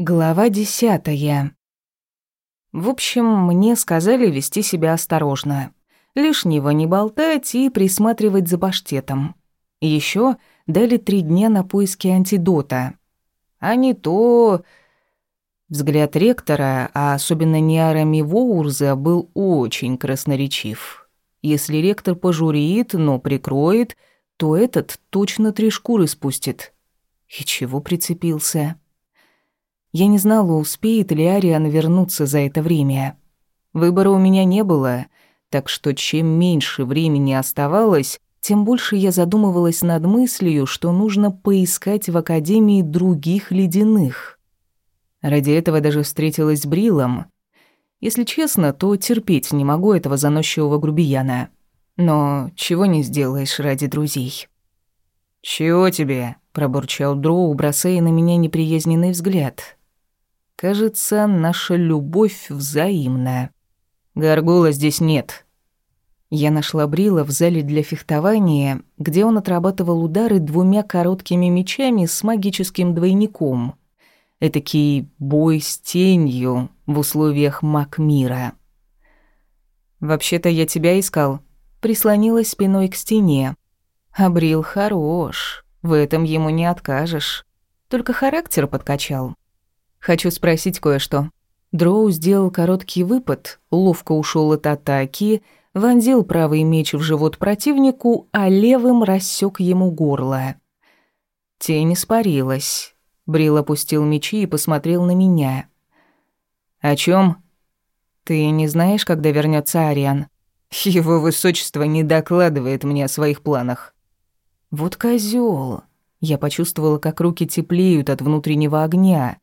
Глава десятая. В общем, мне сказали вести себя осторожно. Лишнего не болтать и присматривать за паштетом. Еще дали три дня на поиски антидота. А не то... Взгляд ректора, а особенно Ниара Мивоурза, был очень красноречив. Если ректор пожурит, но прикроет, то этот точно три шкуры спустит. И чего прицепился? Я не знала, успеет ли Ариан вернуться за это время. Выбора у меня не было, так что чем меньше времени оставалось, тем больше я задумывалась над мыслью, что нужно поискать в Академии других ледяных. Ради этого даже встретилась с Брилом. Если честно, то терпеть не могу этого заносчивого грубияна. Но чего не сделаешь ради друзей. «Чего тебе?» – пробурчал Дроу, бросая на меня неприязненный взгляд. Кажется, наша любовь взаимная. Гаргула здесь нет. Я нашла Брила в зале для фехтования, где он отрабатывал удары двумя короткими мечами с магическим двойником. Этакий бой с тенью в условиях маг мира. «Вообще-то я тебя искал», прислонилась спиной к стене. Абрил хорош, в этом ему не откажешь. Только характер подкачал. Хочу спросить кое-что». Дроу сделал короткий выпад, ловко ушел от атаки, вонзил правый меч в живот противнику, а левым рассек ему горло. Тень испарилась. Брил опустил мечи и посмотрел на меня. «О чем? «Ты не знаешь, когда вернется Ариан?» «Его высочество не докладывает мне о своих планах». «Вот козел. Я почувствовала, как руки теплеют от внутреннего огня.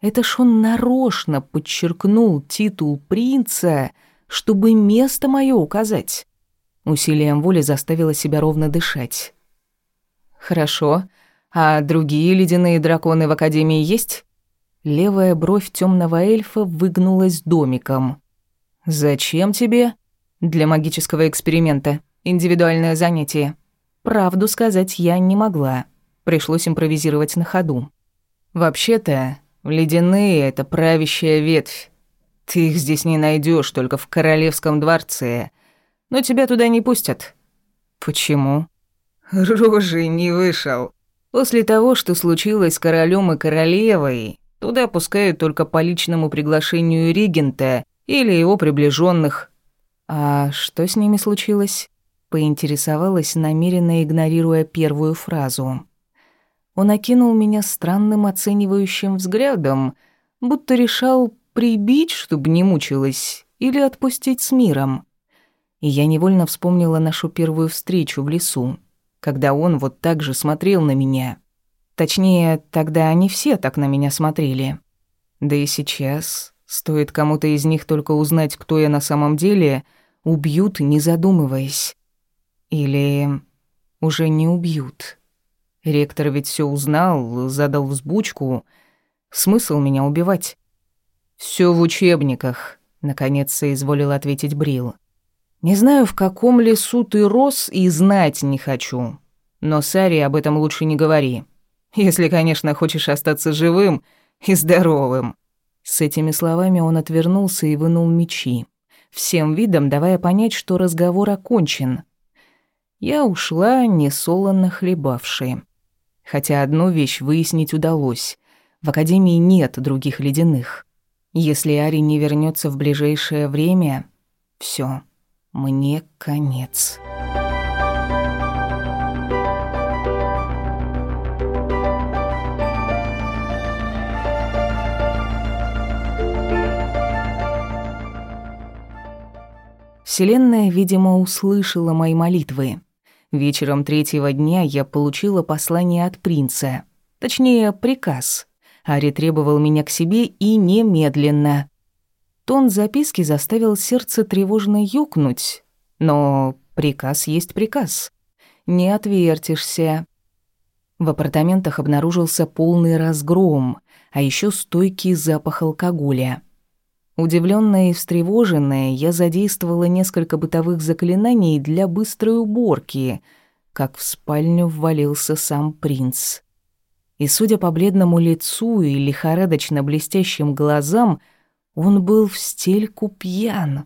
Это ж он нарочно подчеркнул титул принца, чтобы место мое указать. Усилием воли заставила себя ровно дышать. Хорошо. А другие ледяные драконы в академии есть? Левая бровь темного эльфа выгнулась домиком. Зачем тебе? Для магического эксперимента. Индивидуальное занятие. Правду сказать я не могла. Пришлось импровизировать на ходу. Вообще-то, Ледяные — это правящая ветвь. Ты их здесь не найдешь, только в королевском дворце. Но тебя туда не пустят. Почему? Рожи не вышел. После того, что случилось с королем и королевой, туда пускают только по личному приглашению регента или его приближенных. А что с ними случилось? Поинтересовалась, намеренно игнорируя первую фразу. Он окинул меня странным оценивающим взглядом, будто решал прибить, чтобы не мучилась, или отпустить с миром. И я невольно вспомнила нашу первую встречу в лесу, когда он вот так же смотрел на меня. Точнее, тогда они все так на меня смотрели. Да и сейчас, стоит кому-то из них только узнать, кто я на самом деле, убьют, не задумываясь. Или уже не убьют. Ректор ведь все узнал, задал взбучку. Смысл меня убивать? Все в учебниках, наконец соизволил ответить Брил. Не знаю, в каком лесу ты рос, и знать не хочу. Но Саре об этом лучше не говори. Если, конечно, хочешь остаться живым и здоровым. С этими словами он отвернулся и вынул мечи, всем видом давая понять, что разговор окончен. Я ушла, несолоно хлебавши. Хотя одну вещь выяснить удалось. В Академии нет других ледяных. Если Ари не вернется в ближайшее время, все, мне конец. Вселенная, видимо, услышала мои молитвы. Вечером третьего дня я получила послание от принца. Точнее, приказ. Ари требовал меня к себе и немедленно. Тон записки заставил сердце тревожно юкнуть. Но приказ есть приказ. Не отвертишься. В апартаментах обнаружился полный разгром, а еще стойкий запах алкоголя. Удивленная и встревоженная, я задействовала несколько бытовых заклинаний для быстрой уборки, как в спальню ввалился сам принц. И, судя по бледному лицу и лихорадочно блестящим глазам, он был в стельку пьян.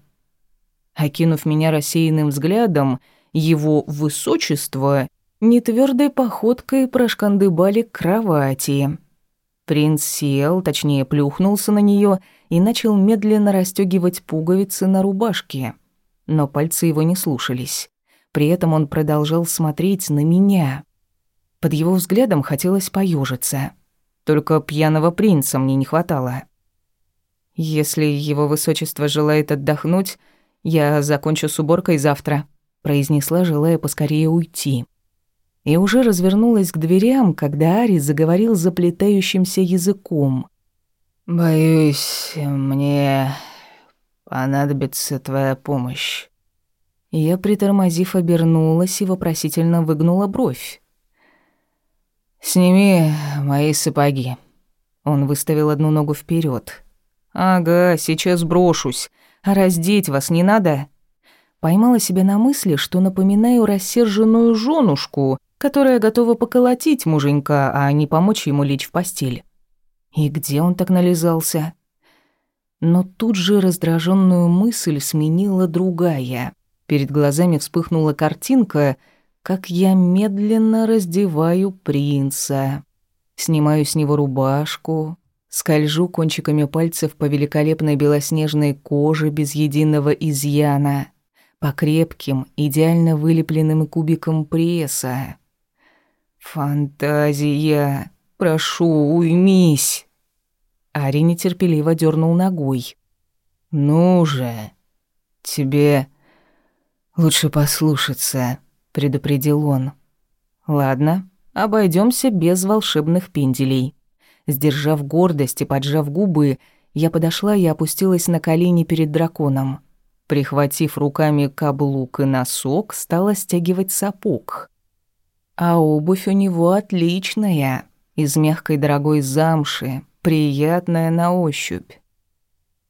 Окинув меня рассеянным взглядом, его высочество нетвёрдой походкой прошкандыбали к кровати. Принц сел, точнее плюхнулся на неё и начал медленно расстёгивать пуговицы на рубашке. Но пальцы его не слушались. При этом он продолжал смотреть на меня. Под его взглядом хотелось поёжиться. Только пьяного принца мне не хватало. Если его высочество желает отдохнуть, я закончу с уборкой завтра, произнесла, желая поскорее уйти. И уже развернулась к дверям, когда Ари заговорил заплетающимся языком. Боюсь, мне понадобится твоя помощь. Я, притормозив, обернулась и вопросительно выгнула бровь. «Сними мои сапоги». Он выставил одну ногу вперед. «Ага, сейчас брошусь. А раздеть вас не надо?» Поймала себя на мысли, что напоминаю рассерженную женушку, которая готова поколотить муженька, а не помочь ему лечь в постель. И где он так нализался? Но тут же раздраженную мысль сменила другая. Перед глазами вспыхнула картинка — как я медленно раздеваю принца. Снимаю с него рубашку, скольжу кончиками пальцев по великолепной белоснежной коже без единого изъяна, по крепким, идеально вылепленным кубикам пресса. «Фантазия! Прошу, уймись!» Ари нетерпеливо дернул ногой. «Ну же, тебе лучше послушаться» предупредил он. Ладно, обойдемся без волшебных пинделей. Сдержав гордость и поджав губы, я подошла и опустилась на колени перед драконом. Прихватив руками каблук и носок, стала стягивать сапог. А обувь у него отличная, из мягкой дорогой замши, приятная на ощупь.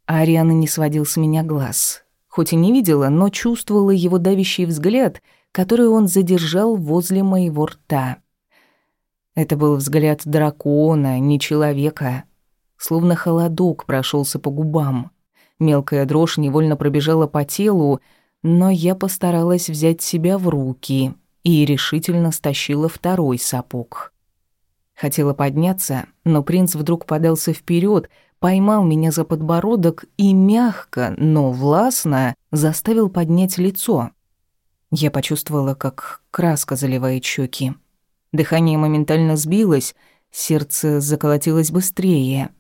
Ариана не сводил с меня глаз. Хоть и не видела, но чувствовала его давящий взгляд — которую он задержал возле моего рта. Это был взгляд дракона, не человека. Словно холодок прошелся по губам. Мелкая дрожь невольно пробежала по телу, но я постаралась взять себя в руки и решительно стащила второй сапог. Хотела подняться, но принц вдруг подался вперед, поймал меня за подбородок и мягко, но властно заставил поднять лицо. Я почувствовала, как краска заливает щеки. Дыхание моментально сбилось, сердце заколотилось быстрее.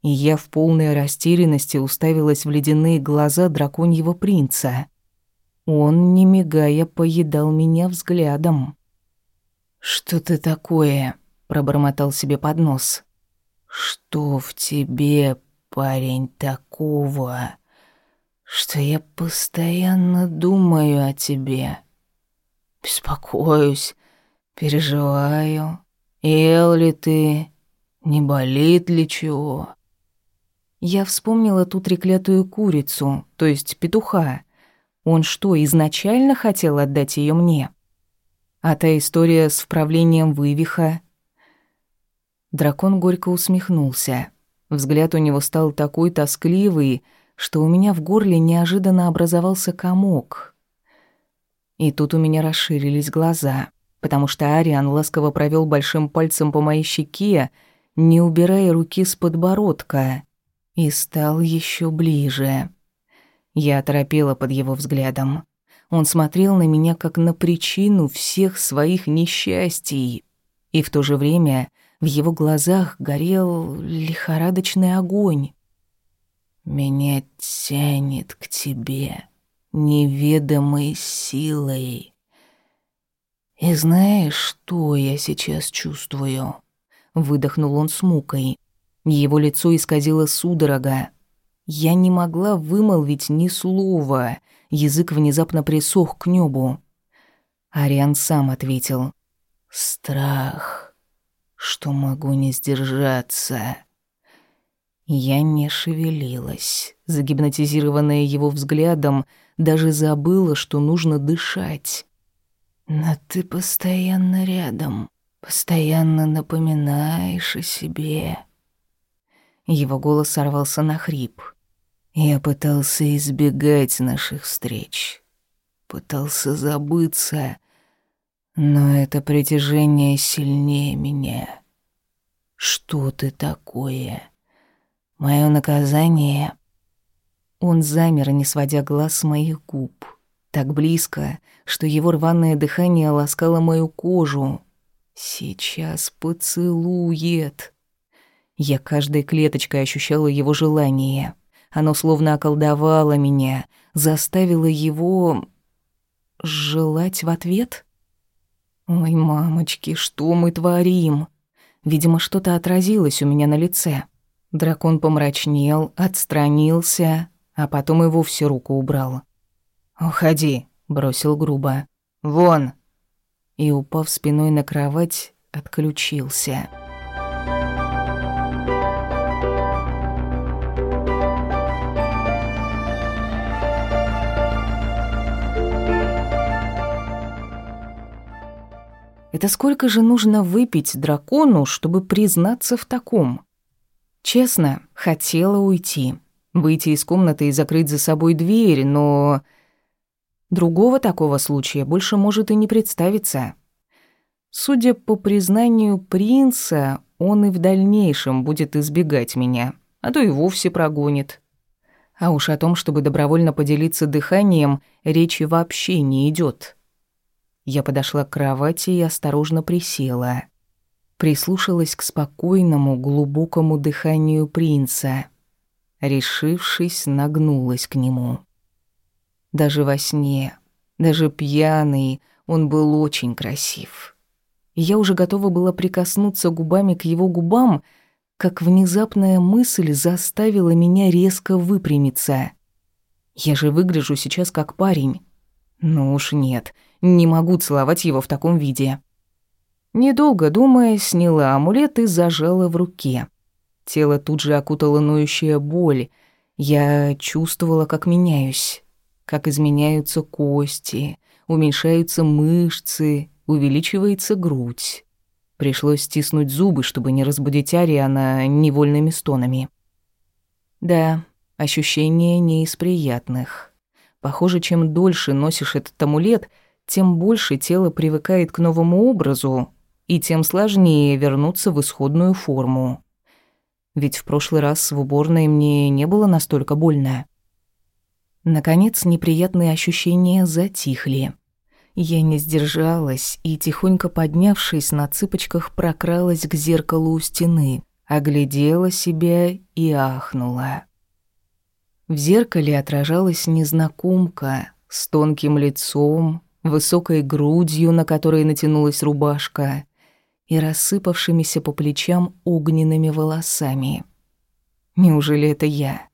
И я в полной растерянности уставилась в ледяные глаза драконьего принца. Он, не мигая, поедал меня взглядом. «Что ты такое?» — пробормотал себе под нос. «Что в тебе, парень, такого?» что я постоянно думаю о тебе. Беспокоюсь, переживаю. Ел ли ты? Не болит ли чего? Я вспомнила ту треклятую курицу, то есть петуха. Он что, изначально хотел отдать ее мне? А та история с вправлением вывиха? Дракон горько усмехнулся. Взгляд у него стал такой тоскливый, что у меня в горле неожиданно образовался комок. И тут у меня расширились глаза, потому что Ариан ласково провел большим пальцем по моей щеке, не убирая руки с подбородка, и стал еще ближе. Я оторопела под его взглядом. Он смотрел на меня как на причину всех своих несчастий, и в то же время в его глазах горел лихорадочный огонь. Меня тянет к тебе неведомой силой. И знаешь, что я сейчас чувствую? Выдохнул он с мукой. Его лицо исказило судорога. Я не могла вымолвить ни слова. Язык внезапно присох к небу. Ариан сам ответил. «Страх, что могу не сдержаться». Я не шевелилась, загипнотизированная его взглядом, даже забыла, что нужно дышать. «Но ты постоянно рядом», Постоянно напоминаешь о себе. Его голос сорвался на хрип. Я пытался избегать наших встреч. Пытался забыться, но это притяжение сильнее меня. Что ты такое? Мое наказание? Он замер, не сводя глаз с моих губ. Так близко, что его рваное дыхание ласкало мою кожу, Сейчас поцелует. Я каждой клеточкой ощущала его желание. Оно словно околдовало меня, заставило его желать в ответ. Ой, мамочки, что мы творим? Видимо, что-то отразилось у меня на лице. Дракон помрачнел, отстранился, а потом и вовсе руку убрал. «Уходи», — бросил грубо. «Вон!» и, упав спиной на кровать, отключился. Это сколько же нужно выпить дракону, чтобы признаться в таком? Честно, хотела уйти, выйти из комнаты и закрыть за собой дверь, но Другого такого случая больше может и не представиться. Судя по признанию принца, он и в дальнейшем будет избегать меня, а то и вовсе прогонит. А уж о том, чтобы добровольно поделиться дыханием, речи вообще не идет. Я подошла к кровати и осторожно присела. Прислушалась к спокойному, глубокому дыханию принца. Решившись, нагнулась к нему. Даже во сне, даже пьяный, он был очень красив. Я уже готова была прикоснуться губами к его губам, как внезапная мысль заставила меня резко выпрямиться. Я же выгляжу сейчас как парень. Ну уж нет, не могу целовать его в таком виде. Недолго думая, сняла амулет и зажала в руке. Тело тут же окутала ноющая боль. Я чувствовала, как меняюсь как изменяются кости, уменьшаются мышцы, увеличивается грудь. Пришлось стиснуть зубы, чтобы не разбудить Ариана невольными стонами. Да, ощущения не из приятных. Похоже, чем дольше носишь этот амулет, тем больше тело привыкает к новому образу, и тем сложнее вернуться в исходную форму. Ведь в прошлый раз в уборной мне не было настолько больно. Наконец неприятные ощущения затихли. Я не сдержалась и, тихонько поднявшись на цыпочках, прокралась к зеркалу у стены, оглядела себя и ахнула. В зеркале отражалась незнакомка с тонким лицом, высокой грудью, на которой натянулась рубашка, и рассыпавшимися по плечам огненными волосами. Неужели это я?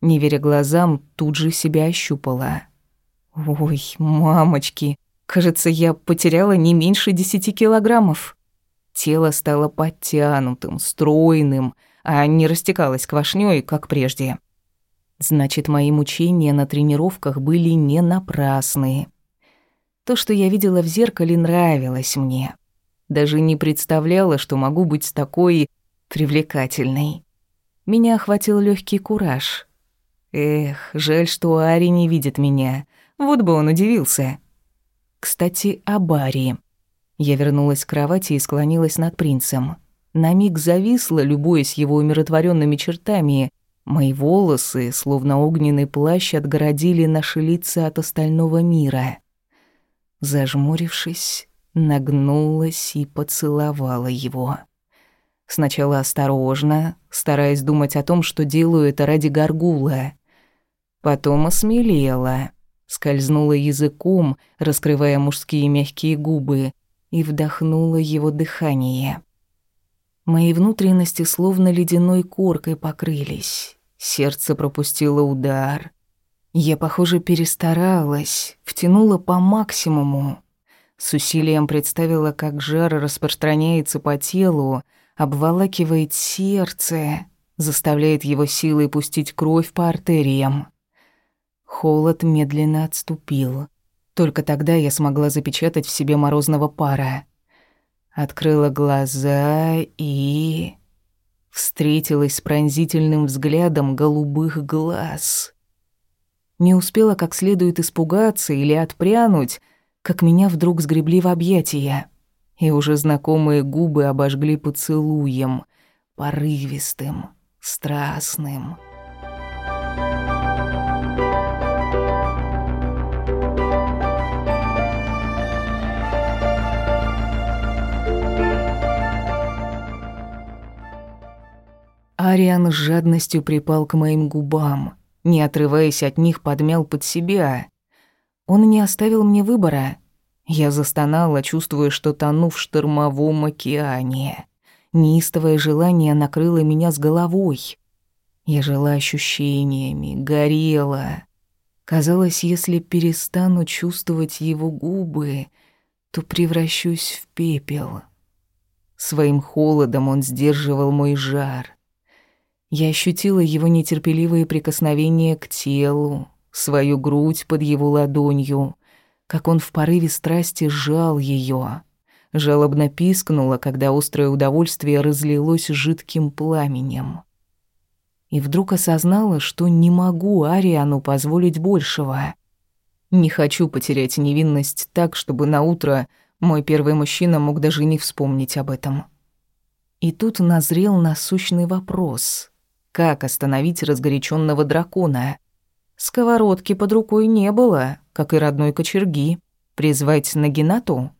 Не веря глазам, тут же себя ощупала. Ой, мамочки, кажется, я потеряла не меньше десяти килограммов. Тело стало подтянутым, стройным, а не растекалось квашнёй, как прежде. Значит, мои мучения на тренировках были не напрасны. То, что я видела в зеркале, нравилось мне. Даже не представляла, что могу быть такой привлекательной. Меня охватил легкий кураж. Эх, жаль, что Ари не видит меня. Вот бы он удивился. Кстати, о Барри. Я вернулась к кровати и склонилась над принцем. На миг зависла, любуясь его умиротворенными чертами. Мои волосы, словно огненный плащ, отгородили наши лица от остального мира. Зажмурившись, нагнулась и поцеловала его. Сначала осторожно, стараясь думать о том, что делаю это ради горгула. Потом осмелела, скользнула языком, раскрывая мужские мягкие губы, и вдохнула его дыхание. Мои внутренности словно ледяной коркой покрылись. Сердце пропустило удар. Я, похоже, перестаралась, втянула по максимуму. С усилием представила, как жар распространяется по телу, обволакивает сердце, заставляет его силой пустить кровь по артериям. Холод медленно отступил. Только тогда я смогла запечатать в себе морозного пара. Открыла глаза и... Встретилась с пронзительным взглядом голубых глаз. Не успела как следует испугаться или отпрянуть, как меня вдруг сгребли в объятия, и уже знакомые губы обожгли поцелуем, порывистым, страстным. Ариан с жадностью припал к моим губам, не отрываясь от них, подмял под себя. Он не оставил мне выбора. Я застонала, чувствуя, что тону в штормовом океане. Неистовое желание накрыло меня с головой. Я жила ощущениями, горела. Казалось, если перестану чувствовать его губы, то превращусь в пепел. Своим холодом он сдерживал мой жар — я ощутила его нетерпеливые прикосновения к телу, свою грудь под его ладонью, как он в порыве страсти сжал ее. Жалобно пискнула, когда острое удовольствие разлилось жидким пламенем. И вдруг осознала, что не могу Ариану позволить большего. Не хочу потерять невинность так, чтобы на утро мой первый мужчина мог даже не вспомнить об этом. И тут назрел насущный вопрос — как остановить разгоряченного дракона? Сковородки под рукой не было, как и родной кочерги. Призвать Нагинату?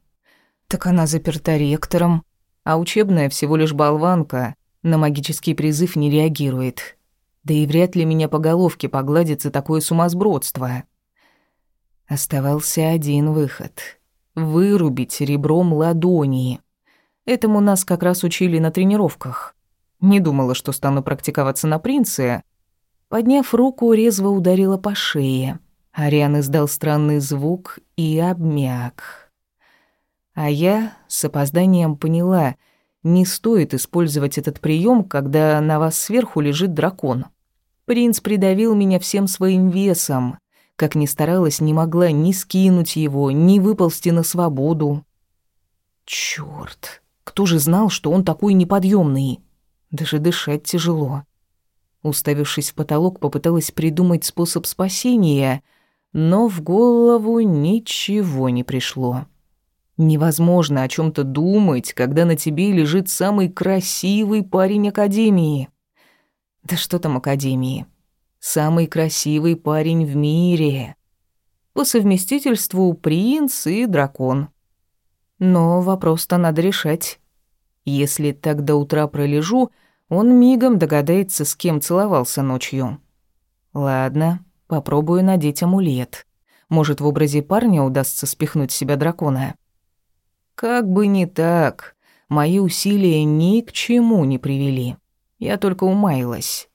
Так она заперта ректором, а учебная всего лишь болванка, на магический призыв не реагирует. Да и вряд ли меня по головке погладит за такое сумасбродство. Оставался один выход — вырубить ребром ладони. Этому нас как раз учили на тренировках. Не думала, что стану практиковаться на принце. Подняв руку, резво ударила по шее. Ариан издал странный звук и обмяк. А я с опозданием поняла, не стоит использовать этот прием, когда на вас сверху лежит дракон. Принц придавил меня всем своим весом. Как ни старалась, не могла ни скинуть его, ни выползти на свободу. Чёрт, кто же знал, что он такой неподъемный? Даже дышать тяжело. Уставившись в потолок, попыталась придумать способ спасения, но в голову ничего не пришло. Невозможно о чем то думать, когда на тебе лежит самый красивый парень Академии. Да что там Академии? Самый красивый парень в мире. По совместительству принц и дракон. Но вопрос-то надо решать. Если так до утра пролежу, он мигом догадается, с кем целовался ночью. Ладно, попробую надеть амулет. Может, в образе парня удастся спихнуть себя дракона. Как бы не так, мои усилия ни к чему не привели. Я только умаялась.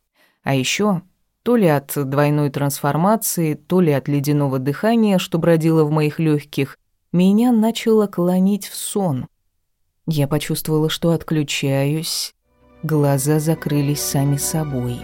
А еще то ли от двойной трансформации, то ли от ледяного дыхания, что бродило в моих легких, меня начало клонить в сон. Я почувствовала, что отключаюсь, Глаза закрылись сами собой.